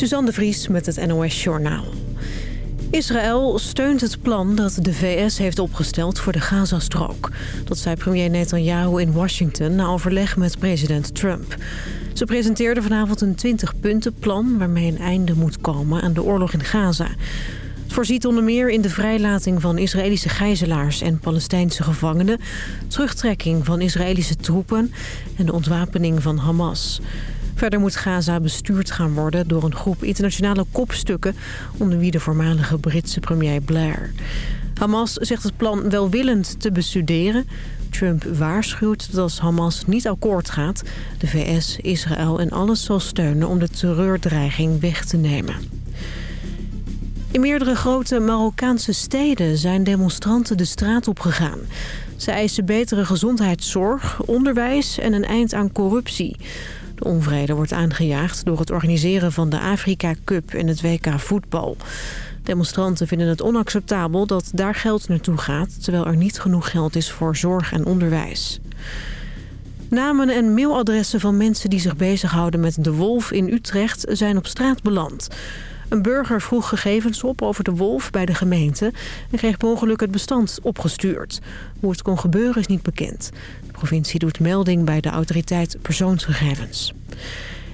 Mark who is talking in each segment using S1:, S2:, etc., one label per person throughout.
S1: Suzanne de Vries met het NOS Journaal. Israël steunt het plan dat de VS heeft opgesteld voor de Gazastrook. Dat zei premier Netanyahu in Washington na overleg met president Trump. Ze presenteerde vanavond een 20-puntenplan waarmee een einde moet komen aan de oorlog in Gaza. Het voorziet onder meer in de vrijlating van Israëlische gijzelaars en Palestijnse gevangenen... terugtrekking van Israëlische troepen en de ontwapening van Hamas. Verder moet Gaza bestuurd gaan worden door een groep internationale kopstukken... onder wie de voormalige Britse premier Blair. Hamas zegt het plan welwillend te bestuderen. Trump waarschuwt dat als Hamas niet akkoord gaat... de VS, Israël en alles zal steunen om de terreurdreiging weg te nemen. In meerdere grote Marokkaanse steden zijn demonstranten de straat opgegaan. Ze eisen betere gezondheidszorg, onderwijs en een eind aan corruptie. De onvrede wordt aangejaagd door het organiseren van de Afrika Cup en het WK voetbal. Demonstranten vinden het onacceptabel dat daar geld naartoe gaat... terwijl er niet genoeg geld is voor zorg en onderwijs. Namen en mailadressen van mensen die zich bezighouden met de wolf in Utrecht zijn op straat beland. Een burger vroeg gegevens op over de wolf bij de gemeente... en kreeg per ongeluk het bestand opgestuurd. Hoe het kon gebeuren is niet bekend. De provincie doet melding bij de autoriteit persoonsgegevens.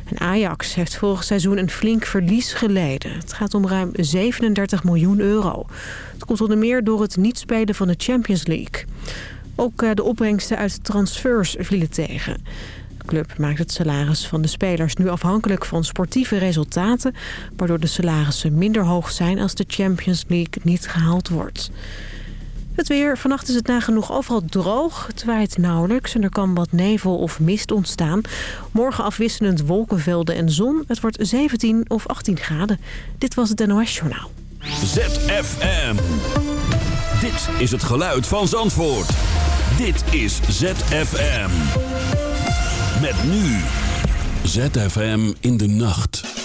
S1: En Ajax heeft vorig seizoen een flink verlies geleden. Het gaat om ruim 37 miljoen euro. Het komt onder meer door het niet spelen van de Champions League. Ook eh, de opbrengsten uit transfers vielen tegen club maakt het salaris van de spelers nu afhankelijk van sportieve resultaten... waardoor de salarissen minder hoog zijn als de Champions League niet gehaald wordt. Het weer. Vannacht is het nagenoeg overal droog. Het waait nauwelijks en er kan wat nevel of mist ontstaan. Morgen afwisselend wolkenvelden en zon. Het wordt 17 of 18 graden. Dit was het NOS Journaal.
S2: ZFM. Dit is het geluid van Zandvoort. Dit is ZFM. Met nu ZFM in de nacht.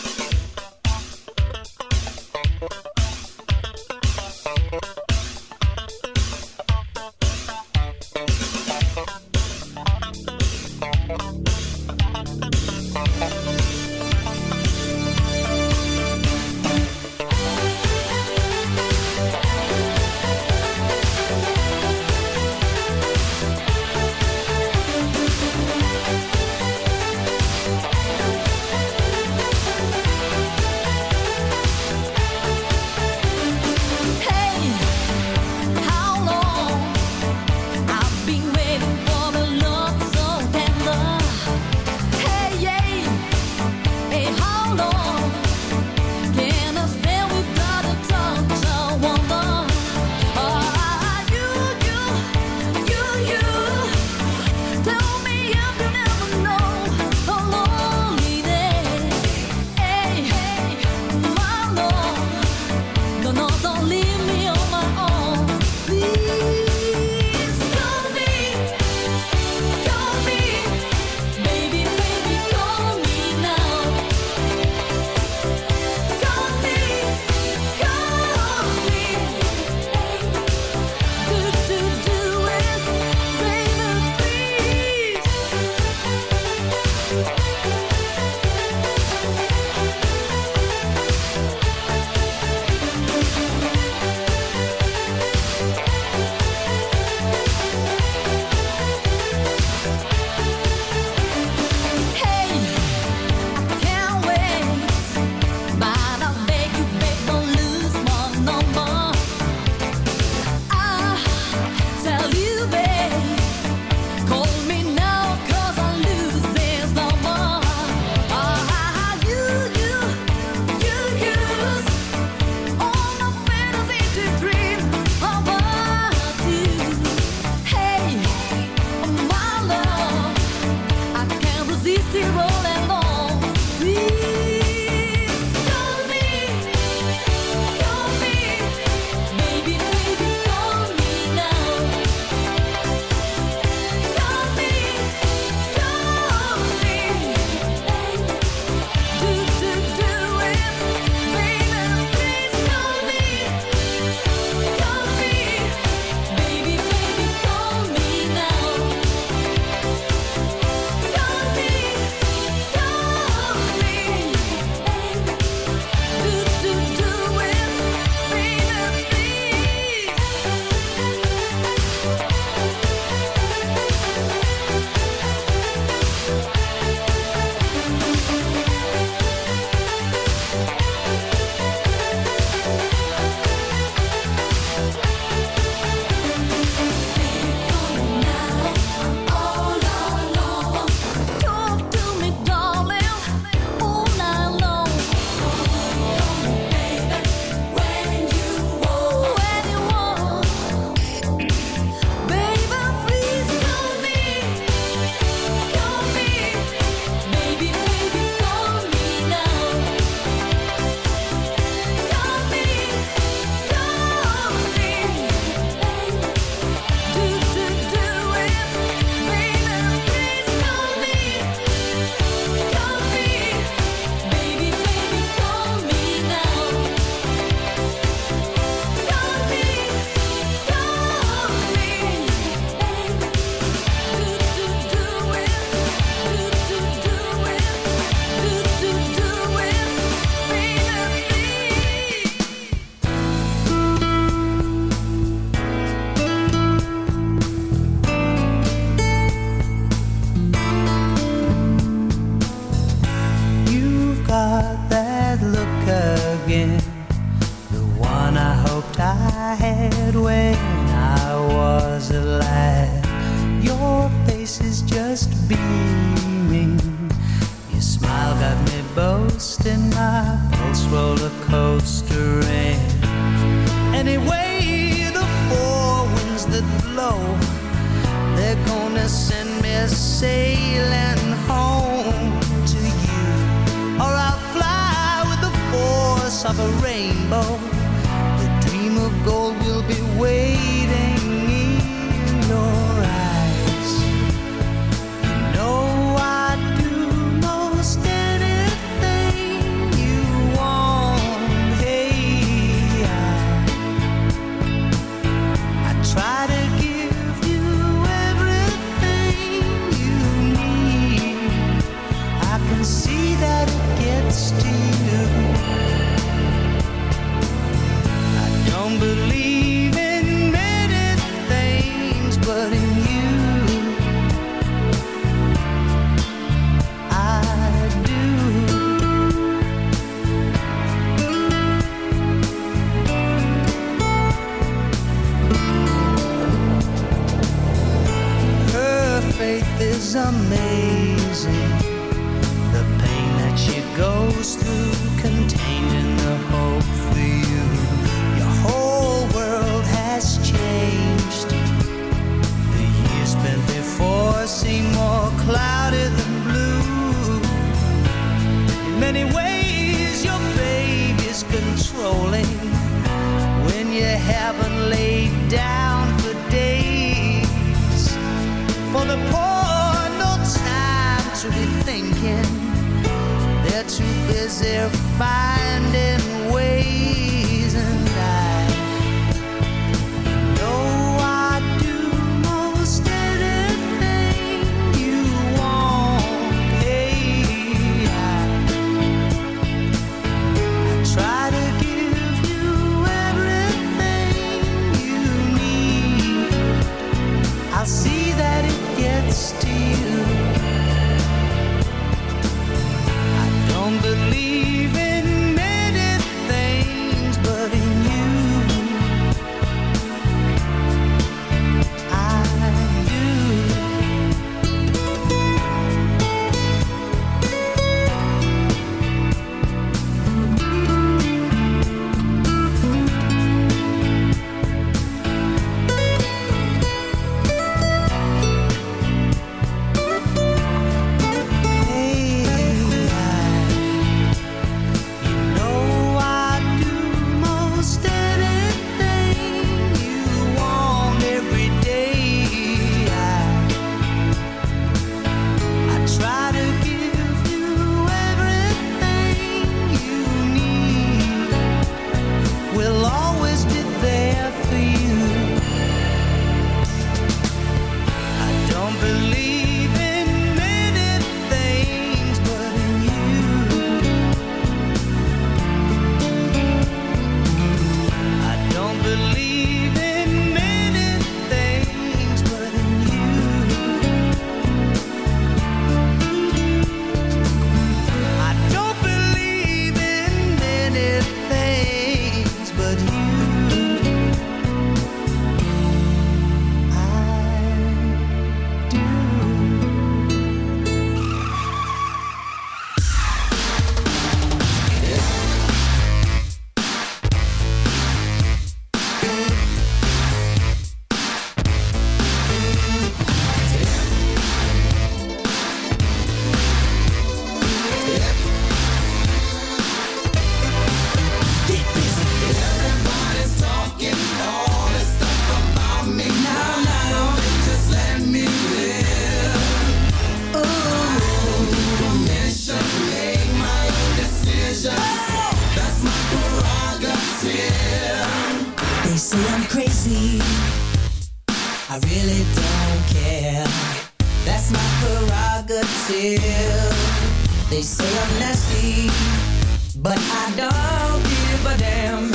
S3: Damn,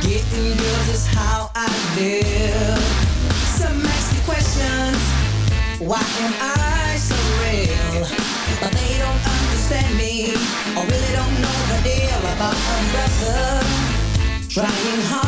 S3: Getting good is how I live. Some ask the questions, why am I so real? But they don't understand me, I really don't know the deal about a brother trying hard.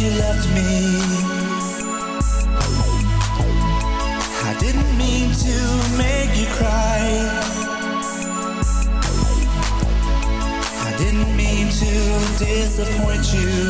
S3: you
S4: left me. I didn't mean to make you cry. I didn't mean to disappoint you.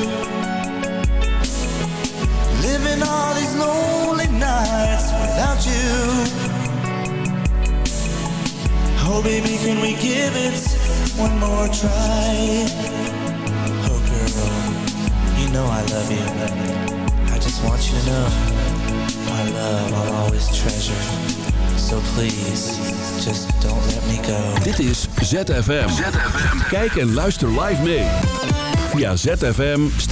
S4: All these lonely nights without you. Oh, baby, can we give it one more try? Oh, girl, you know I love you. I just want you to know my love I'll always treasure. So please, just don't let me go.
S2: Dit is ZFM. ZFM. Kijk en luister live mee. Via zfm-live.nl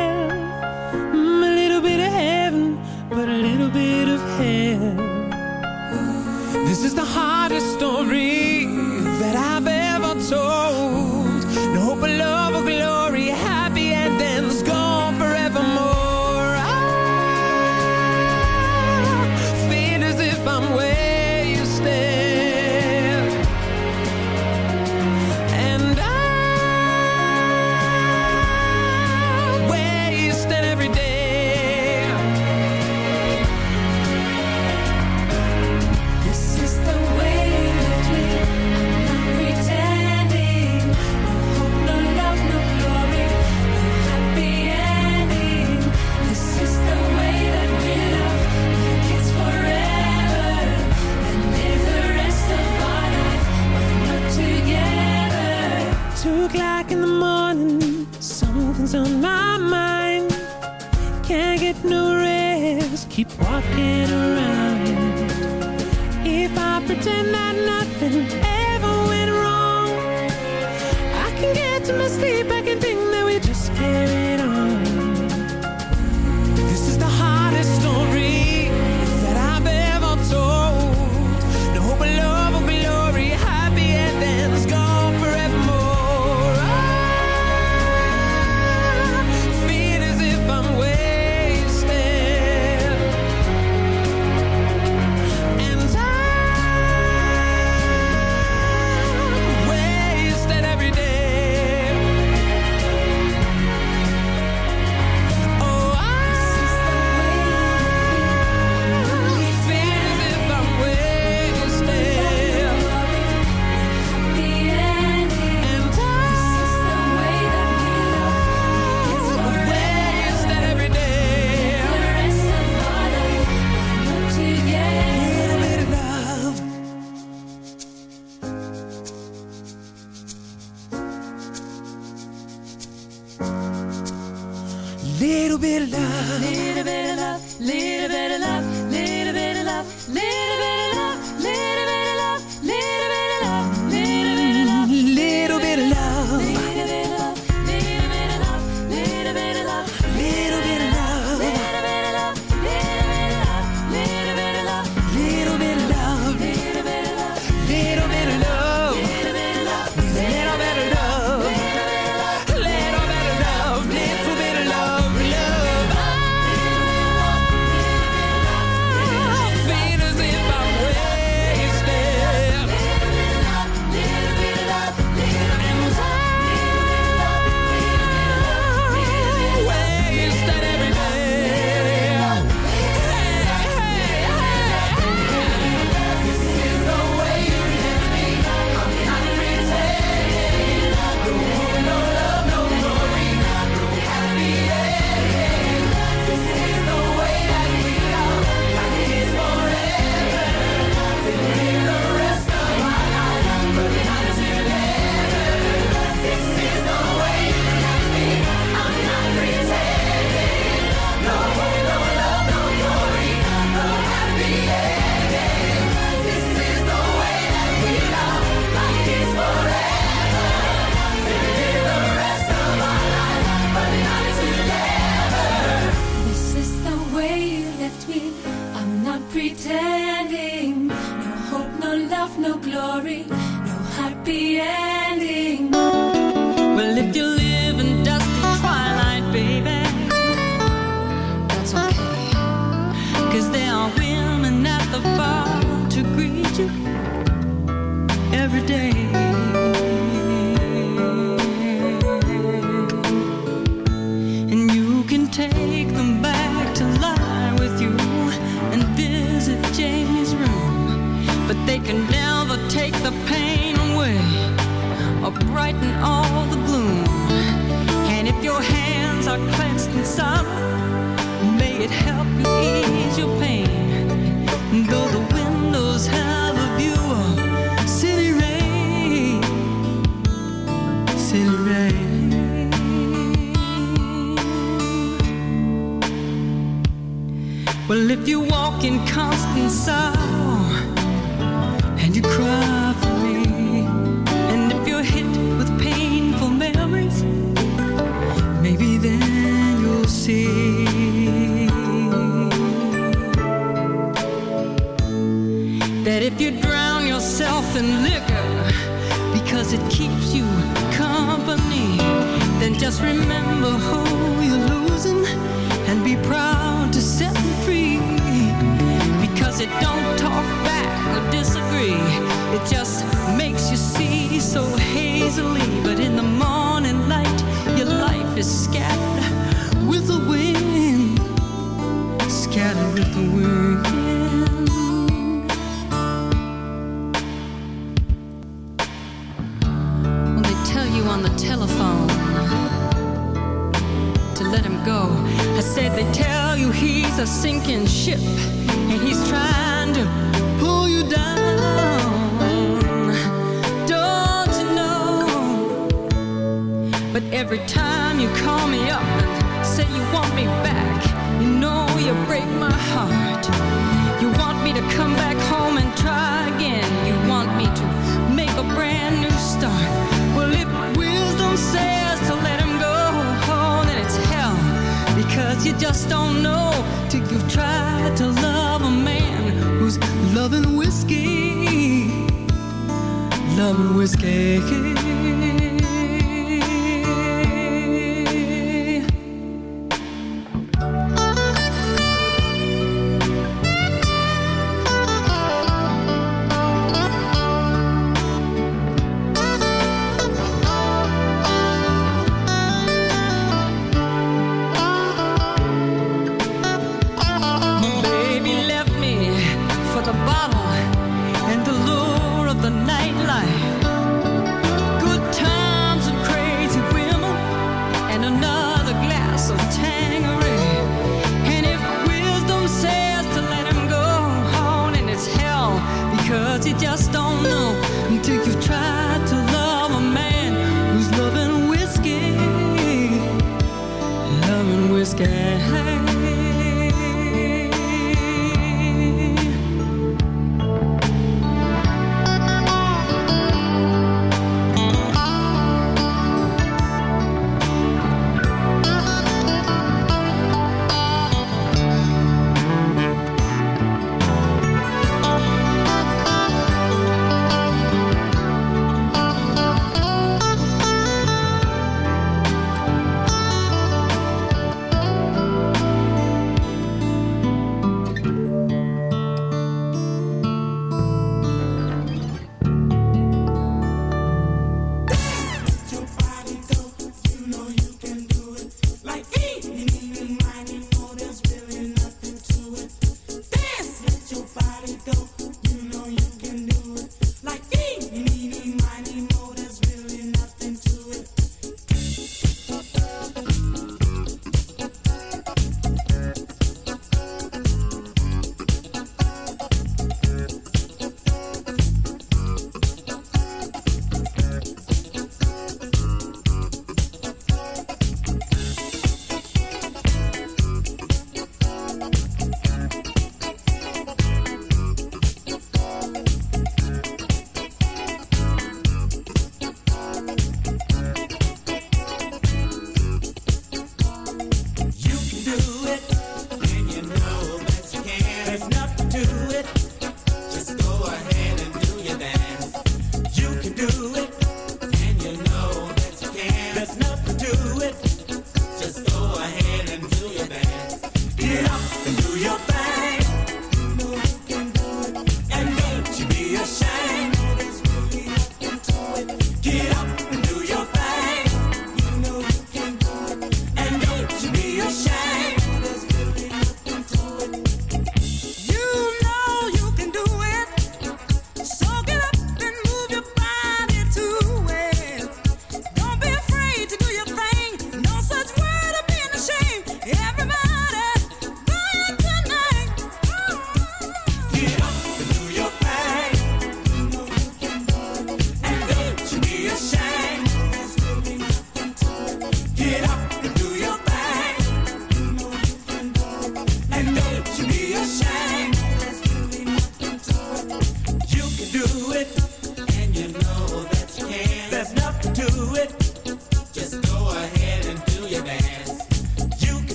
S5: This is the hardest story keep walking around. If I pretend that nothing
S6: her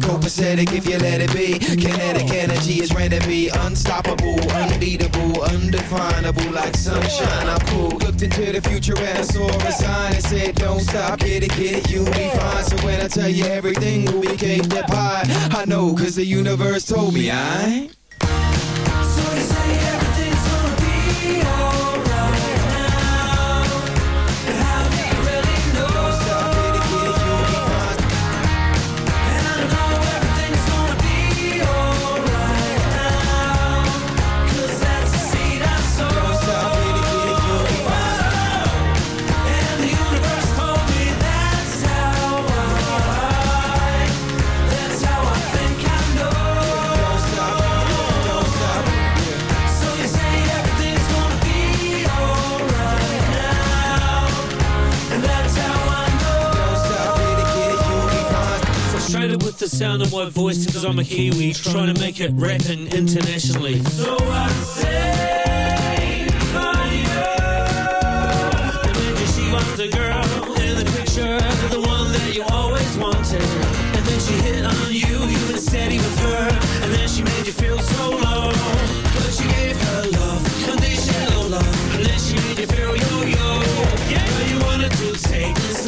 S7: Copacetic if you let it be. Kinetic energy is ready to be unstoppable, unbeatable, undefinable, like sunshine. I'm cool. Looked into the future and I saw a sign that said, Don't stop, get it, get it, you'll be fine. So when I tell you everything be cake that pie, I know, cause the universe told me I.
S8: sound of my voice because I'm a Kiwi trying to make it rapping internationally. So I say for you. Imagine she wants the girl in the picture, the one that you always wanted. And then she hit on you, you've been steady with her. And then she made you feel so low. But she gave her love, conditional love. And then she made you feel yo-yo. Yeah, you wanted to take this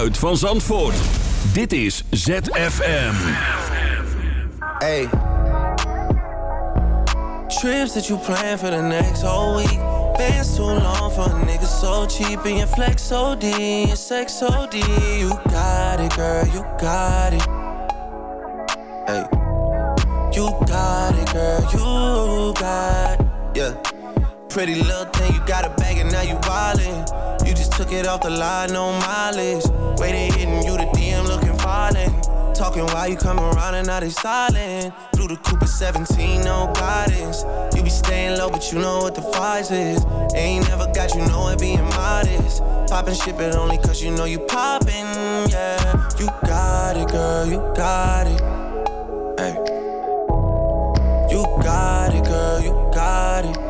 S2: geluid van Zandvoort. Dit is ZFM.
S9: Hey. Trips that you plan for the next whole week. Been too long for a nigga so cheap. And your flex OD, your sex OD. You got it, girl, you got it. Hey. You got it, girl, you got it. Yeah. Pretty little thing, you got a bag and now you wildin'. You just took it off the line, no mileage. Waiting, hitting you the DM looking violent. Talking while you come around and now they silent. Through the Cooper 17, no guidance. You be staying low, but you know what the price is. Ain't never got you know it being modest. Poppin' shit, but only cause you know you poppin', yeah. You got it, girl, you got it. Hey. You got it, girl, you got it.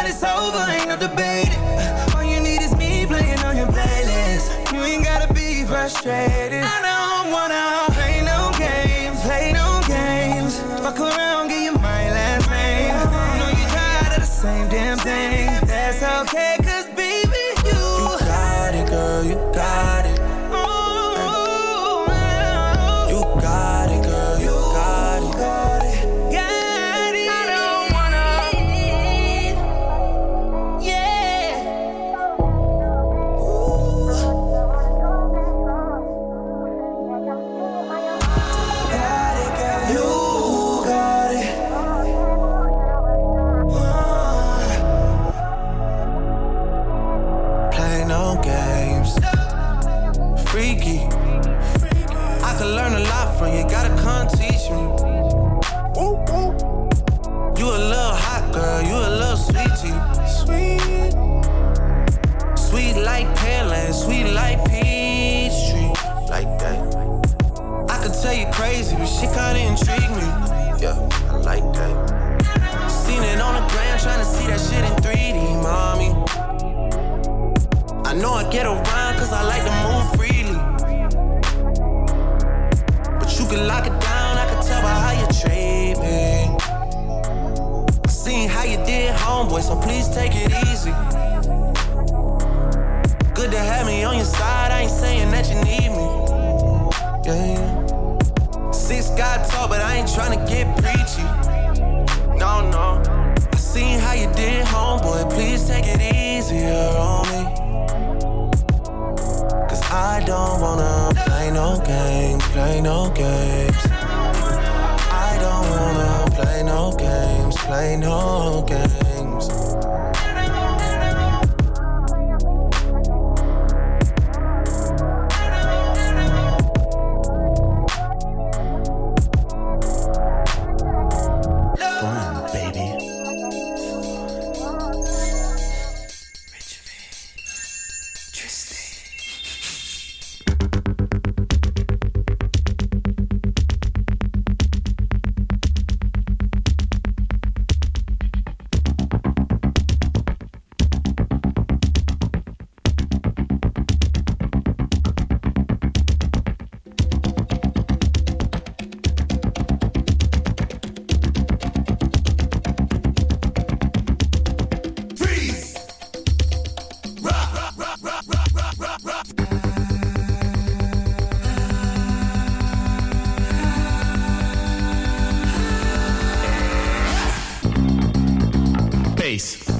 S10: Them it's over, ain't no debating. All you need is me playing on your playlist. You ain't gotta be frustrated. I don't wanna
S9: but shit kinda intrigue me. Yeah, I like that. Seen it on the gram, trying to see that shit in 3D, mommy. I know I get around cause I like to move freely. But you can lock it down, I can tell by how you treat me. Seen how you did, homeboy, so please take it easy. Good to have me on your side, I ain't saying that you need me. Yeah. Six God talk, but I ain't trying to get preachy. No, no. I seen how you did, homeboy, please take it easier on me. Cause I don't wanna play no games, play no games. I don't wanna play no games, play no games.
S11: pace.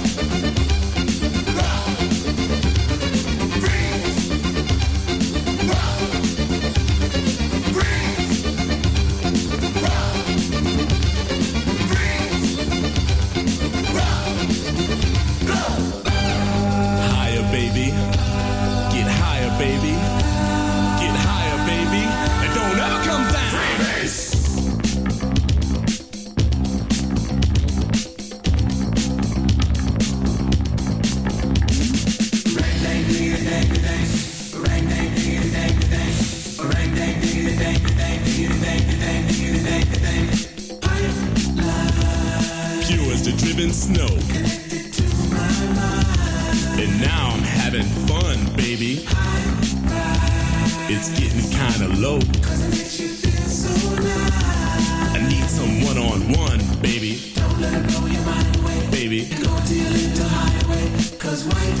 S11: I'm having fun, baby. It's getting kinda low. I need some one on one, baby. Don't let it blow your mind away. Baby. Go to your little highway. Cause white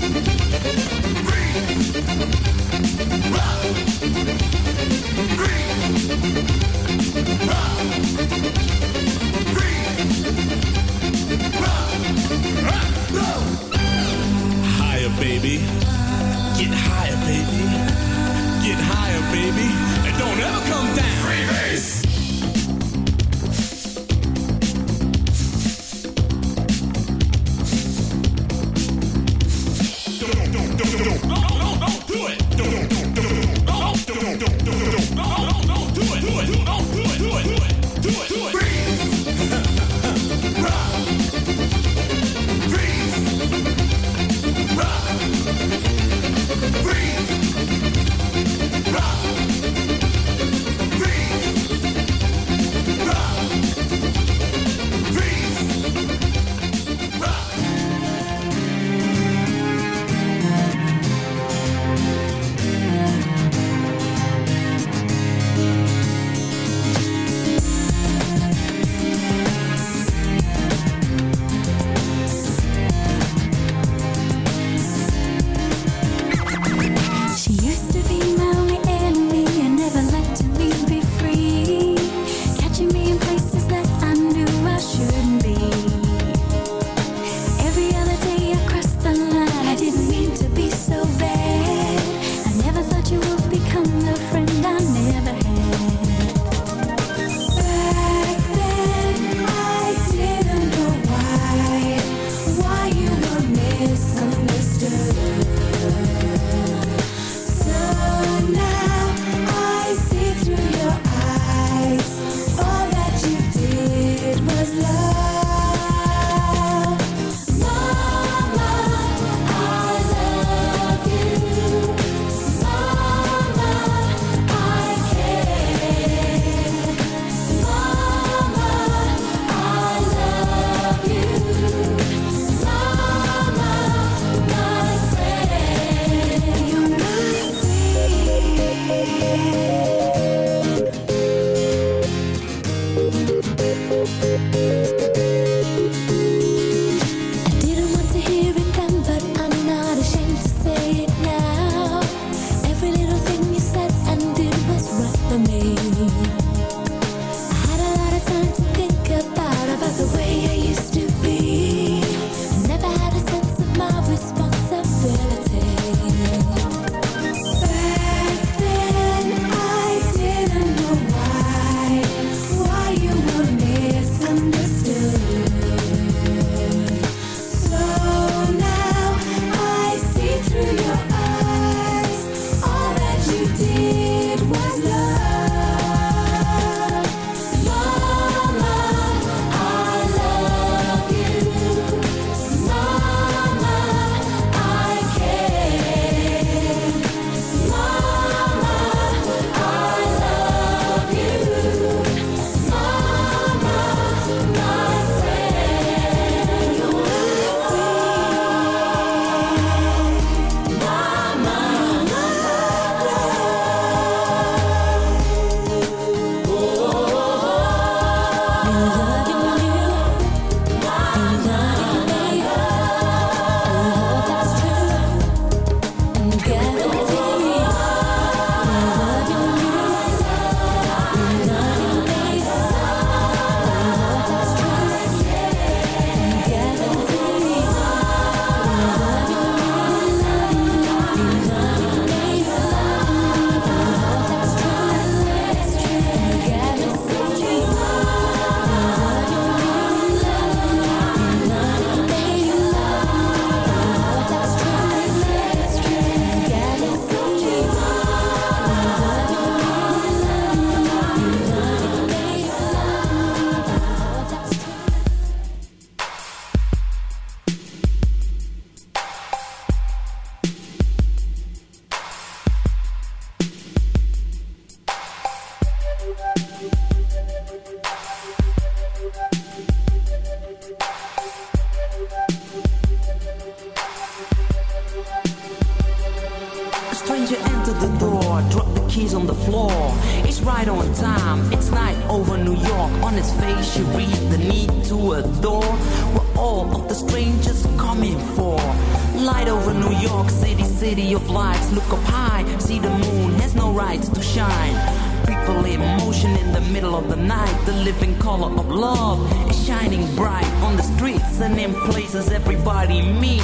S12: time. It's night over New York. On his face, you read the need to adore. What all of the strangers coming for. Light over New York City, city of lights. Look up high, see the moon has no right to shine. People in motion in the middle of the night. The living color of love is shining bright on the streets and in places everybody meet.